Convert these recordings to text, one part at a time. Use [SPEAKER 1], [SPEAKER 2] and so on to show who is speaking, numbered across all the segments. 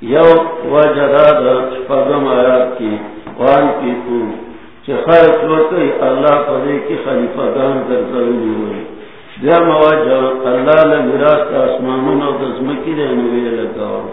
[SPEAKER 1] You وجدہ دا شپاگم آیات کی وان کی تو چه خرچ وکی اللہ پدے کی خلیفہ گان در ضروری ہوئی۔ دیا مواجہ، اللہ لمیراس تا اسمانون او دزمکی دے نوی لگاو۔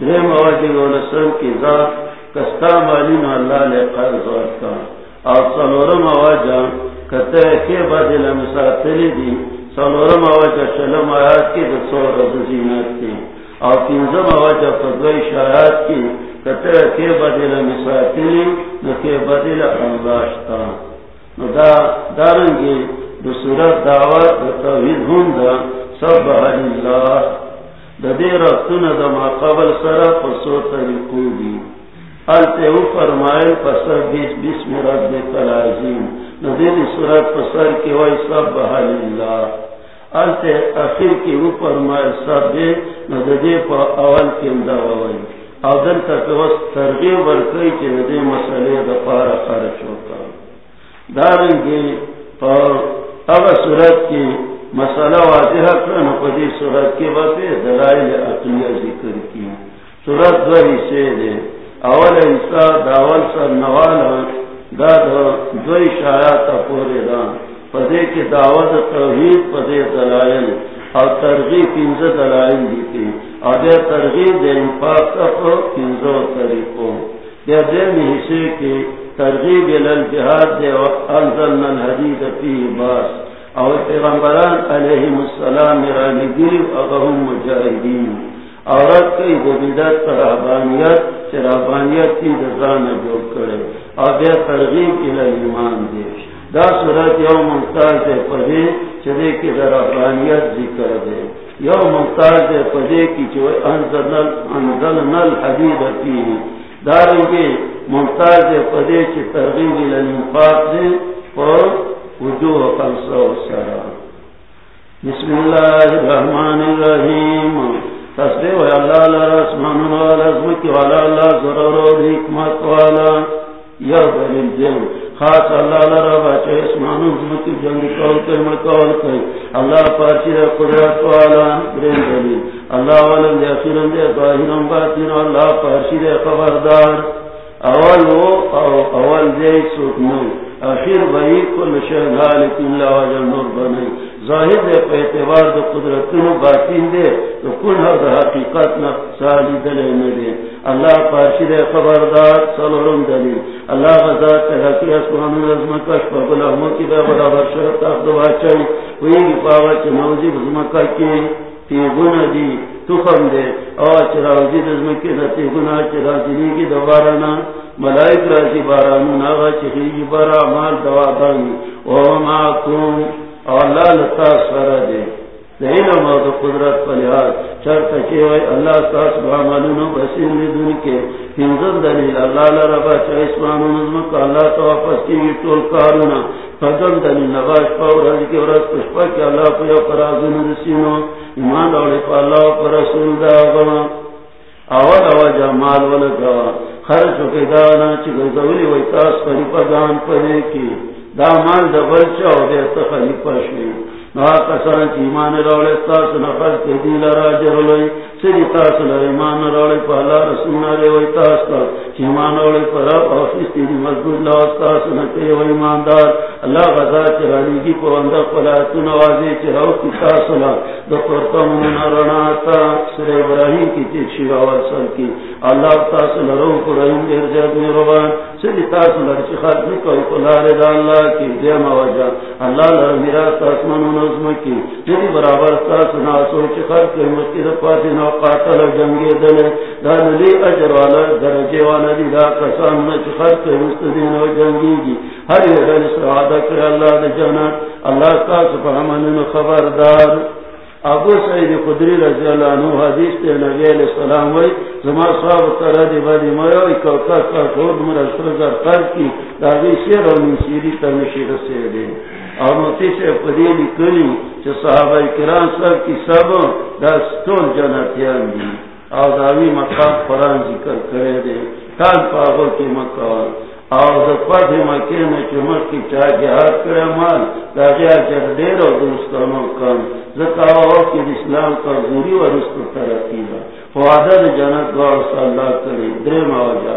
[SPEAKER 1] دیا مواجہ گولسن کی ذات، کستا مالین اللہ لے قرض ورکا۔ اور سلورم آواجہ کتے کے بدل مساتلی دی۔ سلورم آواجہ شلم آیات کی دسور رض زینت کی۔ اور تینزم آواجہ فضوی شایات کی کتے کے بدل مساتلی نکے بدل انزاشتا نو دا دارنگی دو صورت دعوت توحید ہون دا سب بحر اللہ. دا دے رفتون دا ما قبل سرا پسو طریقو دی. التے او فرمائل پسر بیس بسم رب کلازیم ندید صورت پسر کی وی سب بحر اللہ. التے اخیر کی او فرمائل سب دے نددے پا اول کم دا وی او دل تک وست ترغیب ورکی چی ندے مسئلے دا پارا خرچ ہوتا دارنگی پا اگر صورت کی مسئلہ واضح کرنا پدی صورت کی وقت دلائل اقلیہ ذکر کی صورت دو حصے دے اول حصہ داول سر نوال دا دو شایات پورے دا پدے کی دعوت توحید پدے دلائل اور ترغیب پنز دلائل دیتی اور دے ترغیب دے انفاق تک پنزو طریقوں دے دے حصے کی ترغیب الجہاد دے انزلنا الحدید فی باس. اور پیغمبران علیہ السلام رانی گیر اغہم مجاہدین عورت کی دبیدت رہبانیت چرابانیت کی دزان جو کرے اور بے ترغیب الایمان دے دا صورت یو ممتاز دے پدے چدے کی رہبانیت ذکر دے۔ یو ممتاز دے پدے کی جو انزلنا الحدید فی دارنگی ممتاز پدے کی ترغیب الانفاق دے اور وجوہ خمسہ و سرا بسم اللہ الرحمن الرحیم۔ تصدیق و اللہ لرسمان والعظمت والا اللہ، ضرور و حکمت والا۔ یا دلیل دین خاص اللہ لرا بچے اسمان عظمت مطلب جنگ کول کے مکول کے اللہ پاچی قدرت والا برین دلیل اللہ والم دے اخیرم دے ظاہرم باطن اللہ پاچی خبردار اول وہ او اول دے سکنو اخیر بھائی کل شہر کل وجہ نور بنے ظاہر دے پہ اعتبار دے قدرت نو باطن دے تو کل ہر حقیقت نہ سالی دلے نہ دے اللہ پاشی دے خبردار سلورم دلیل اللہ غزا تحقی اسمان رزم کش پر گلہمو کی دے برابر شرط اخدوا چاہی وہی پاوا چھ موزی بزمکہ کی تیغن دی تخم دے۔ او چراوزی جی دزمکی دا تیغن چرازی جی کی دوبارنا ملائک راجی بارانو ناغا چخیجی برا مال دوا بانی۔ وما کن اللہ لتا سر دے۔ علم و قدرت پلیاد چرتا چیوئی اللہ ساس تاس بعملونو بسیم لدن کے ہنزل دلیل اللہ لربا چا اسمانو نظمک اللہ تو واپس کی طول کارونا فضل دلیل نباش پاور حج کے ورس پشپا کی اللہ پیا پرازن رسینو ایمان اوڑی پا اللہ پر رسول دا غما اول اواجا مال ولگا خرچ کے دانا چی گزولی وی تاس خلیفہ دان پدے کی دا مال دا بلچا ہو دے تا خلیفہ کسان کی ایمان روڑے تاس نفر کے دیل راجر لوئی، سری تاس لر ایمان روڑے پہلا رسول نارے وی تاس کا ایمان روڑے پا رب آفیس تیدی مضبوط لاس تاس نکے وی ایماندار۔ اللہ غزا چی رالی گی اندر قلعتو نوازی چی رو کی تاس لا دا قرطا من رناتا سر ابراہیم کی چی شیرا ورسل کی۔ اللہ تاس لرو کو رحیم دیر زیاد میروان سری تاس لر چی خلق نکو کلار دا اللہ کی۔ دیم وجہ اللہ لر میرا تاس منو نظم کی۔ جدی برابر تاس ناسو چی خلق مکی دا پاتی نو قاتل جنگی دل۔ دا نلی اجر والا درجے والا دی دا قسام نچی خلق مستدین و جنگی گی ہر یہ دل سعادہ کر اللہ دا جنت. اللہ تاس پر خبردار. ابو سعید خدری رضی اللہ عنہ حدیث تے نبی علیہ السلام وی، زما صاحب ترہ دی بادی مویو اکا کس کا خود مرا سرزر قرد کی داغی سیر و من سیری تنشی رسے دے. اور مطی سے پدی لکلی چھ صحابہ کرام سب کی سب، دا ستول جنتیان دی. او داوی مقام قرآن ذکر کرے دے کان پاگو کی مقام اور فتح مکے میں چمک کی چاہ جہاد کرے مال داغیا جر دیر اور دوستانوں کم زکاو کی اسلام کا غوری و رسط کو ترقی ہے۔ فوادر جنت دوار صلی اللہ کرے درے مواجہ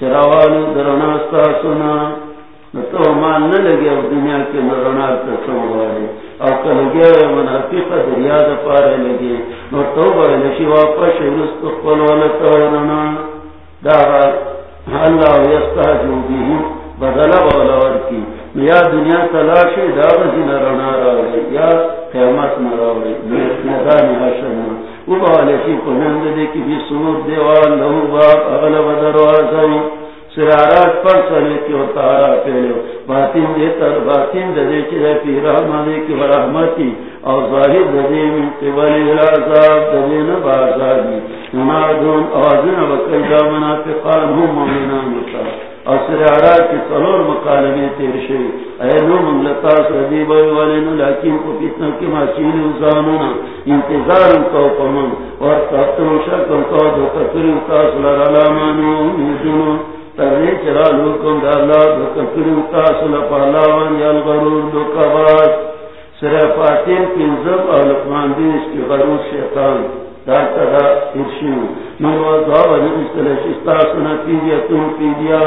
[SPEAKER 1] چراوالو درناستا سنا تو مان نہ لگے اب دنیا کے مرنا والے اور کل گیا منافق دریا دا پارے لگے، نو تو بڑے نشی واپس رست قل والا تورنا دارا اللہ یستا جو بھی بدلا والا ورکی. یا دنیا تلاشی دا بزین رنا راوڑے یا قیمت نراوڑے میدانی حشنا او بہالے سی پنند دے کی بھی سنور دیوان لہو باپ اغلب دروازائی سرارات پر سنے کی و تارا پہلے۔ باطن دے تر، باطن دے چی دے پی رحمانے کی و رحمتی اور ظاہر دے من قبل العذاب، دے نبازادی نمادون آوازن بکی جامنا فقان ہم مومنان مطا اور سرارات کی صلور مقالمی تیر شئی مملتا سردی لیکن کو کتنا کی ماشین انتظار کو پمن اور تحتر شکم دو اتاس لرالامانو ترنی چرا لوکم دو یا الغرور دو کباس فاتین اور لقمان کی غرور شیطان. دا ارشیو و پیدیا تم پیدیا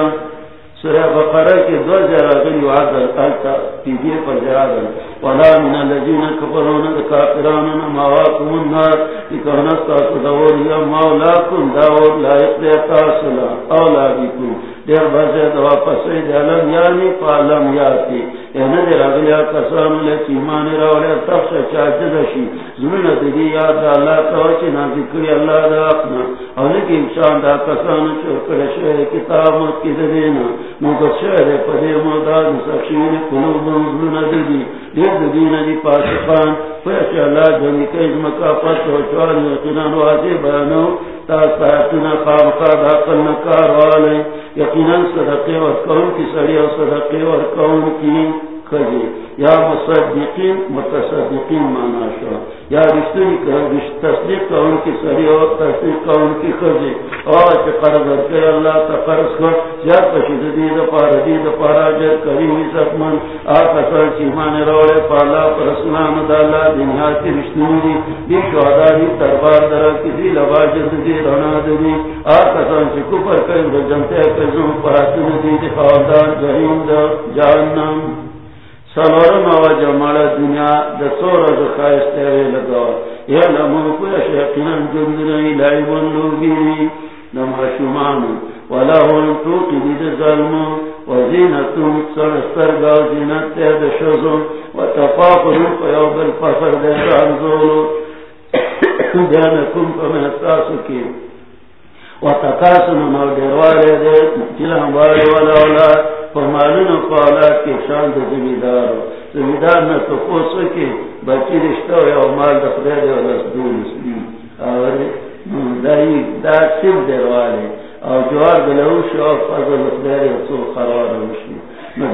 [SPEAKER 1] سورہ بقرہ کے دو جراغلی وعدل آلتا تیجیے پر جراغل ولا من اللذین کفرون کافران مواکم النار اکرنستا سدور یا مولاکم داور لائق دیتا صلا اولادکم دیر بازے دوا پسی دیلم یعنی فعلم یاتی اینا دیر اگلیا کسان لیتی ایمان راولی تفش چاجدشی زمین دیدی یاد دا اللہ توچی نازی کری اللہ دا اپنا. اولیکی انسان دا کسان چوکر شوئے کتاب مت کی دینا. مگشر پدے مداد سخشین قلوب ظلنا دی دید دین دی پاسقان فیش اللہ جنی کیز مکافت و چوال یقینان واضح بیانو. تا سایتنا خامقا داقل نکار والے. یقیناً صدقے اور قوم کی سڑی اور صدقے اور قوم کی کجے یا مصدقین متصدقین مانا شو، یا رشتنی کہ تصدیق کا ان کی سری اور تصدیق کا ان کی خرجے اور قرض کے اللہ تا قرض کر، یا پشید دید پار، دید پارا جر کریم عزت من۔ آپ اثر چیمان روڑے پالا پر اسلام دالا، دنیا کی رشتنی دی دی شہدہ دی تربار درہ کسی لبا جد دی رنا دی آپ اثر چکو پر کئی رجنتے کزم پاتن دی دی خواندان جہیم دا جہنم۔ سلور نو جمالا دنیا دسور خواہش تیرے لگا. یا لمن کو شیقنا جند نہیں لائی بن لوگی نما شمان ولا ہون تو کی ظلم و وزینتم سرستر گا زینت تید شزم وتفاقر فیو بالفخر دے رانزولو جانکم کم احساسو کی. و وتقاسم نو دیروالے دے. جلہم والے والا اولاد. پمالون پالا کے شان دے زمیدار زمیدار نہ تو ہو سکے بچی رشتہ ہو یا مال دفرے دے ولس دون اسلی اور دائی دا سب والے اور جوار دلوش اور فضل دفرے سو قرار وشی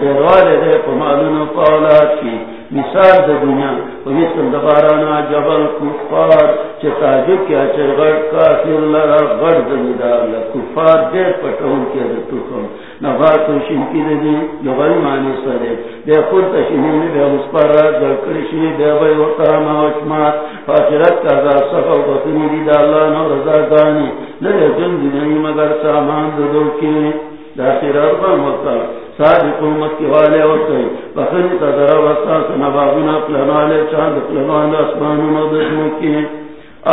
[SPEAKER 1] دے والے دے پمالون پالا کی مثال دا دنیا ویسن دبارانا جبل کفار چه تاجب کیا چه غرد کافر لرا غرد زمیدار لکفار دیر پتون کیا دا تکم نباتو شنکی دا دی لغری معنی سرے بے خود تشنینی بے مصپر را جلکرشنی بے بے وقرم وچمات فاکرت کا دا صفا و بطنی دی دا اللہ نو رضا دانی۔ لگے جن دنیا مگر سامان دو دو کی دا سرار با مکر ساری قومت کی والے اور ہوتے بخری تا درہ وستا سنبابنا پلنالے چاند پلنال اسمانو نو دسمو کی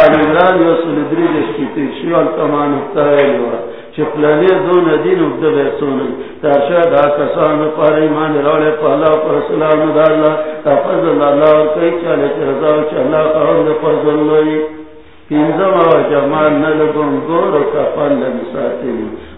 [SPEAKER 1] آل عمران یو سلدری دشکی تیشی والتمان اکتائی لوا چپلانی دو ندین اگده بیسونی ترشا دا کسان پار ایمان روڑے پالا پر سلام دا اللہ۔ تا فضل اللہ اور کئی چالے چی رضاو چی اللہ قرآن دا فضل لوئی پینزم و جمال نلگون گور و کفان لنساتی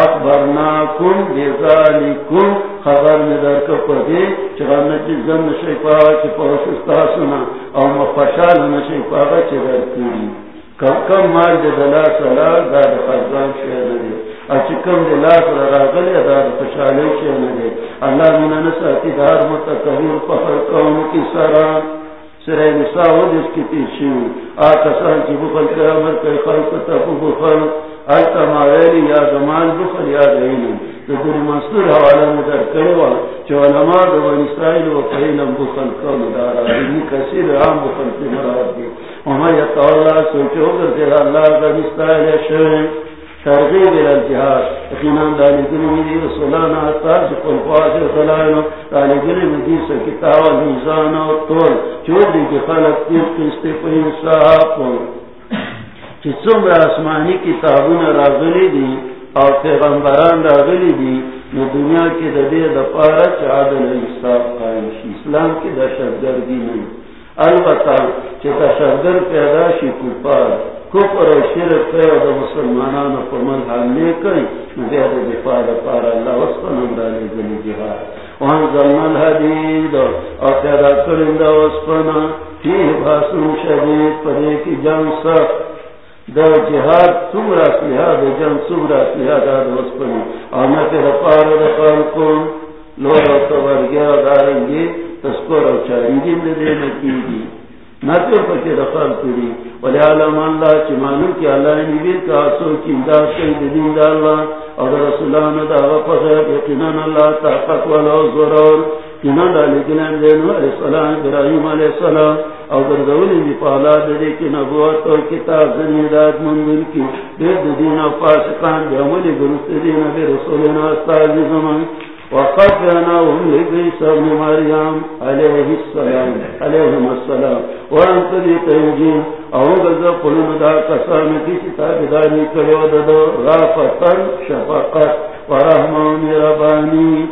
[SPEAKER 1] اخبرناکم بذالکم خبر ندر کو پدی چغن چی زن شیپا چی پوش استاسنا او مفشال نشیپا چی در کری کم کم مال دی دلا سلا داد خزان شیر ندی. اچی کم دی لا سلا راغلی، داد فشالی شیر ندی. اللہ من نساتی دار متقبیر پخر قوم کی سران سرے نساء و جس کی تیشی آتا سان چی بخل کے عمر کئی خلق تفو بخل. آتا ماویلی یا زمان بخل یا دینی تو در حوالا مدر کروا چو علماء دو اسرائیل و قیلم بخل کون دارا. دینی کسیر عام بخل کی مراد دی. وما یتا اللہ سوچو کر تیرا اللہ کا اسرائیل شوئے. ترغیب الى الجهاد اخینان دالی گلی میدی رسولانا تاج قلقواز خلائنو دالی گلی میدی سکتاو میزانا طول. چودی کی خلق تیر قسطی پہ انصاف چی سمر آسمانی کتابون راغلی دی اور پیغمبران راغلی دی نو دنیا کی دبیر دپارا چی عادل انصاف قائم شی اسلام کی دشت گردی نہیں البتہ چی تشدر پیدا شی کپار کفر و شرک پیو دا مسلمانان پر من حاملے کئی بید دفاع دا پارا اللہ وصفن امرالی دلی جہاد وان ظلمن حدید اور پیدا کرن دا وصفن فیہ باسن شدید پر ایک جان سخت. دا جہاد سمرا سیہا دا جان سمرا سیہا دا وصفن اور میں پیدا پارا دا خالکون لورا تورگیا دارنگی. تسکور و چارنگی دے نکی دی ناتو پکے رفال کری. ولی علم اللہ چی مانو کی اللہ نبیر کا سو کی امداد کئی دین دا اللہ. اور رسولان دا غفظ یقینان اللہ تحقق والا ضرور کنان دا لکنان دینو علیہ السلام، ابراہیم علیہ السلام. اور دردولی دی پالا دے کی نبوت اور کتاب زنیداد مندل کی. دید دین و فاسقان دی عملی گرست دین بی رسولنا استاذی زمان. وقفناهم لبيس ابن مريم عليه السلام. عليهم السلام. وانت دي تنجين او غزا قلن دا قسام کی کتاب داری کرو ددو غافتا شفقت. ورحمان ربانی.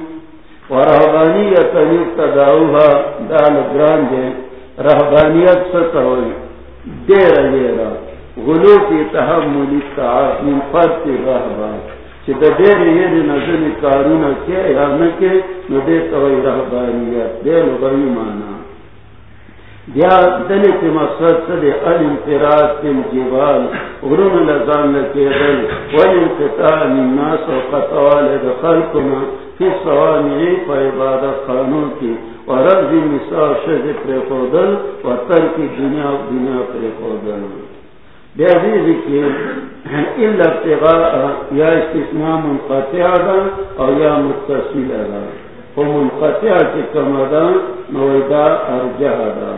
[SPEAKER 1] ورحبانیت نفتداؤها دال گران دے رہبانیت سے رحبانیت ستوئی دیر دیر غلو کی تحملی تعاف من فرد رحبان چې د دې لري نظر کارونه کې یا نه کې نو دې توي رهبانيت دې نو بری معنا بیا دلې په مقصد څه دې ال انفراد په جبال۔ ورن لزان نه کېدل ول انقطاع الناس او قطوال د خلقنا فی صوامع په عبادت خانوں قانون کې ورز مثال شه پر خودل او ترک دنیا او دنیا پر خودل۔ ابتغاء یا استثناء منقطع دا او یا متصل دا او منقطع کی کمدا نویدا ارجح دا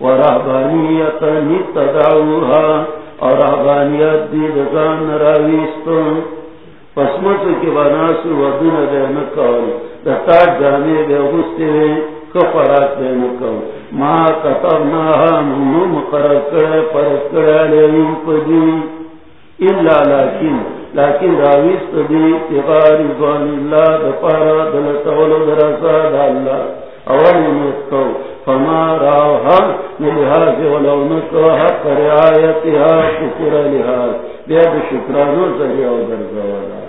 [SPEAKER 1] ورحبانیت نتدعوها اور رحبانیت دی دزان راویستون پسمت کی بناسو ودن دے نکول دتاک جانے دے غستے ہوئے کفرات دے نکول ما کتبناها منو مقرر کرے، پرس کرے لئیم پدی۔ الا لیکن لیکن راویست دی تغار رضوان اللہ، دپارا دلتولو درسا دا اللہ۔ اولی نتکو فما راوها نلحاظ ولو نکو حق رعایتها شکر لحاظ۔ بید شکرانو ذریعہ درزوالا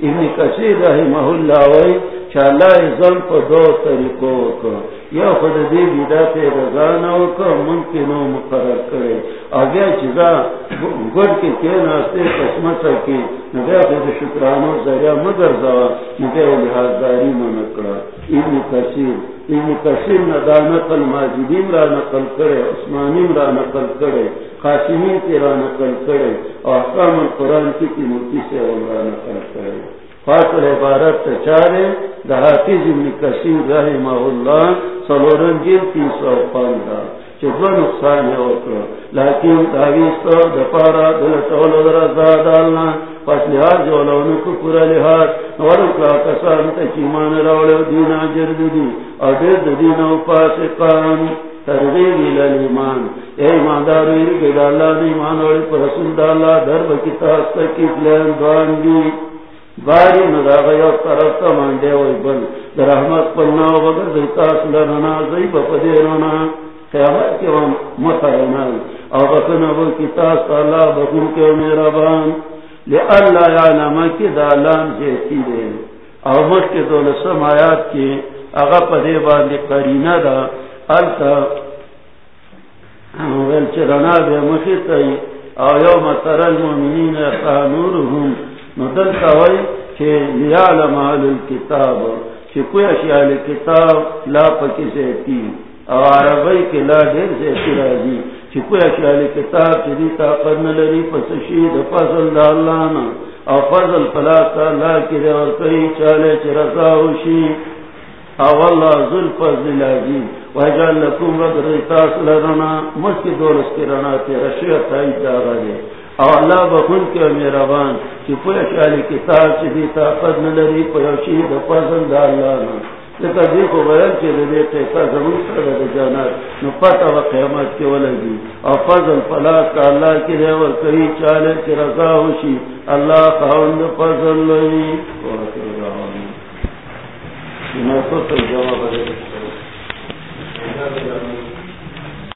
[SPEAKER 1] ابن کثیر رحمہ اللہ وی چالا ازم پا دو طریقوں کو یا خود دی بیدا پی رضانو کو ممکنو مقرر کرے. آگیا چیزا گوڑ کی کین آستے قسمتا کی نبیا خود شکرانو ذریعہ مدر زوا نبیا لحاظ داری منکڑا ابن کثیر ابن کثیر ندا نقل ماجدین را نقل کرے، عثمانیم را نقل کرے، قاسمین کی را نقل کرے اور احکام القرآن کی کی مرتی سے را نقل کرے. فاصل عبارت چارے دہاتی ابن کثیر رحمہ اللہ سلورن جی تین سو پندرہ چدو نقصان ہے اوکر لیکن داویس دپارا دل ٹول رضا ڈالنا پس لحاظ جو لون کو پورا لحاظ ورم کا کسان تکیمان روڑے دینا جرد دی اور دید دینا پاسقان، ترغیب الالایمان اے ایماندار ویر کے ڈالا ایمان وڑی پر رسول ڈالا درب کتاب تکیف لین دوان دی۔ باری ندا غیا طرف تا مانڈے ہوئی بل۔ در احمد پلنا و بگر دیتا سلرنا زیب پدیرنا قیامت کے وہاں مطرنا او بکن ابو کتاب تا اللہ بکن کے میرا بان۔ لی اللہ یعلم کی دالان جیتی دے۔ او مجھ کے دول سم آیات کی اغا پدے باندی قرینہ دا۔ التا ویل چرنا بے مخیطی او یوم تر المومنین اخانورهم ندل کوي چې لیعلم اهل الكتاب چې کوی اشیاء الكتاب لا پکې سيتي او عربی کې لا ډېر سيتي راځي چې کوی اشیاء الكتاب چې دي طاقت نه لري پس شي فضل د الله نه او فضل فلا تعالی کې ور کوي چاله چې رضا وشي او الله ذل فضل العظیم وجعل لكم رب رتاس لرنا مسجد دولس کی رنا تیرا شیخ تایید دا غدے او اللہ بخون کے میرابان چی پویا شالی کتاب چی طاقت نلری، پویا شید پاسن دا اللہ نا۔ لکہ دی کو بیان چی دی دی تیسا زمون سر دا جانات، نو پتا و قیامت کے ولگی۔ او فضل فلاس کا اللہ کی ریور کری، چالے چی رضا ہوشی۔ اللہ خواہن فضل لئی۔ وآخر دعوانی نو تو جواب ہے